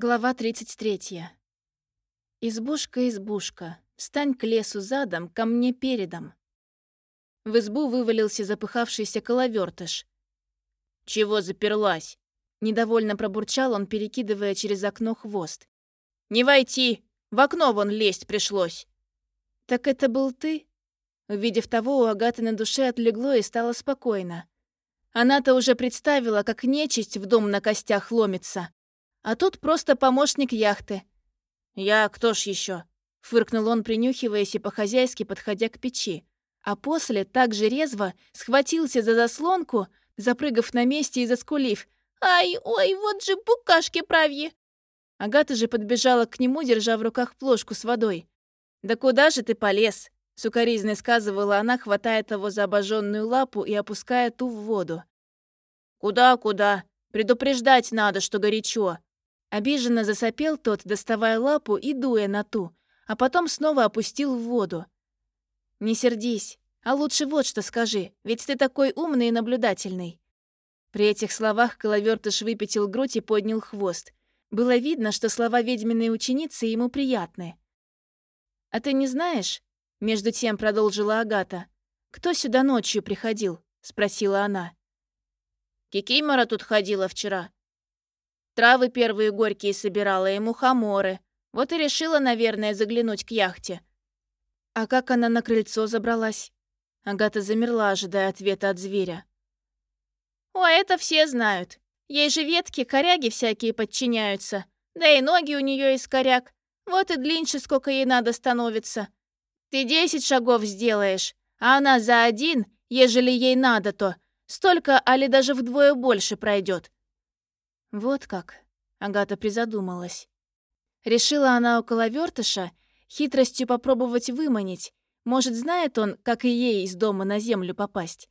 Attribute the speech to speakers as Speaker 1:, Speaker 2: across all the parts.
Speaker 1: Глава 33. Избушка, избушка, встань к лесу задом, ко мне передом. В избу вывалился запыхавшийся коловертыш. «Чего заперлась?» Недовольно пробурчал он, перекидывая через окно хвост. «Не войти! В окно вон лезть пришлось!» «Так это был ты?» Увидев того, у Агаты на душе отлегло и стало спокойно. Она-то уже представила, как нечисть в дом на костях ломится. А тут просто помощник яхты. «Я кто ж еще? фыркнул он, принюхиваясь и по-хозяйски подходя к печи. А после, так же резво, схватился за заслонку, запрыгав на месте и заскулив. «Ай, ой, вот же букашки правьи!» Агата же подбежала к нему, держа в руках плошку с водой. «Да куда же ты полез?» — сукоризной сказывала она, хватая того за обожженную лапу и опуская ту в воду. «Куда-куда? Предупреждать надо, что горячо!» Обиженно засопел тот, доставая лапу и дуя на ту, а потом снова опустил в воду. «Не сердись, а лучше вот что скажи, ведь ты такой умный и наблюдательный». При этих словах Коловертыш выпятил грудь и поднял хвост. Было видно, что слова ведьминой ученицы ему приятны. «А ты не знаешь?» — между тем продолжила Агата. «Кто сюда ночью приходил?» — спросила она. «Кикимора тут ходила вчера», Травы первые горькие собирала и мухоморы. Вот и решила, наверное, заглянуть к яхте. А как она на крыльцо забралась? Агата замерла, ожидая ответа от зверя. «О, это все знают. Ей же ветки, коряги всякие подчиняются. Да и ноги у нее из коряг. Вот и длиннее, сколько ей надо становится. Ты десять шагов сделаешь, а она за один, ежели ей надо, то столько, али даже вдвое больше пройдет. Вот как. Агата призадумалась. Решила она около вертыша хитростью попробовать выманить. Может, знает он, как и ей из дома на землю попасть.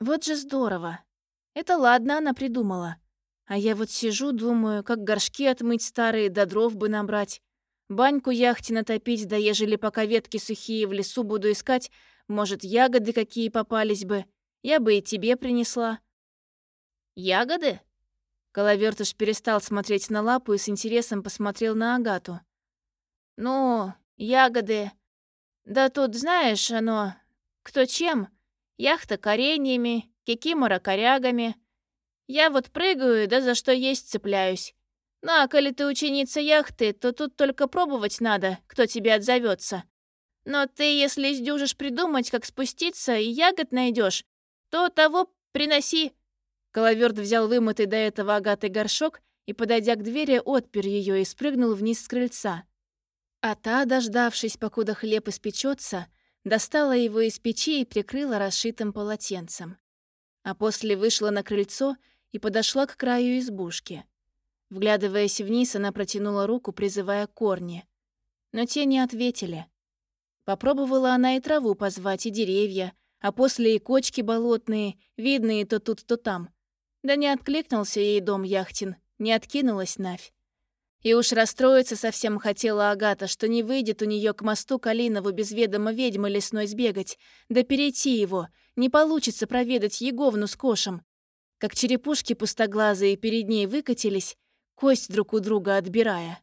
Speaker 1: Вот же здорово. Это ладно она придумала. А я вот сижу, думаю, как горшки отмыть старые, да дров бы набрать. Баньку яхте натопить, да ежели пока ветки сухие в лесу буду искать, может, ягоды какие попались бы. Я бы и тебе принесла. Ягоды? Коловертыш перестал смотреть на лапу и с интересом посмотрел на Агату. «Ну, ягоды. Да тут, знаешь, оно... Кто чем? Яхта кореньями, кикимора корягами. Я вот прыгаю, да за что есть цепляюсь. Ну, а коли ты ученица яхты, то тут только пробовать надо, кто тебе отзовется. Но ты, если сдюжишь придумать, как спуститься, и ягод найдешь, то того приноси, Коловерт взял вымытый до этого агатой горшок и, подойдя к двери, отпер ее и спрыгнул вниз с крыльца. А та, дождавшись, покуда хлеб испечется, достала его из печи и прикрыла расшитым полотенцем. А после вышла на крыльцо и подошла к краю избушки. Вглядываясь вниз, она протянула руку, призывая корни. Но те не ответили. Попробовала она и траву позвать, и деревья, а после и кочки болотные, видные то тут, то там. Да не откликнулся ей дом Яхтин, не откинулась Навь. И уж расстроиться совсем хотела Агата, что не выйдет у нее к мосту Калинову без ведома ведьмы лесной сбегать, да перейти его, не получится проведать Еговну с Кошем. Как черепушки пустоглазые перед ней выкатились, кость друг у друга отбирая.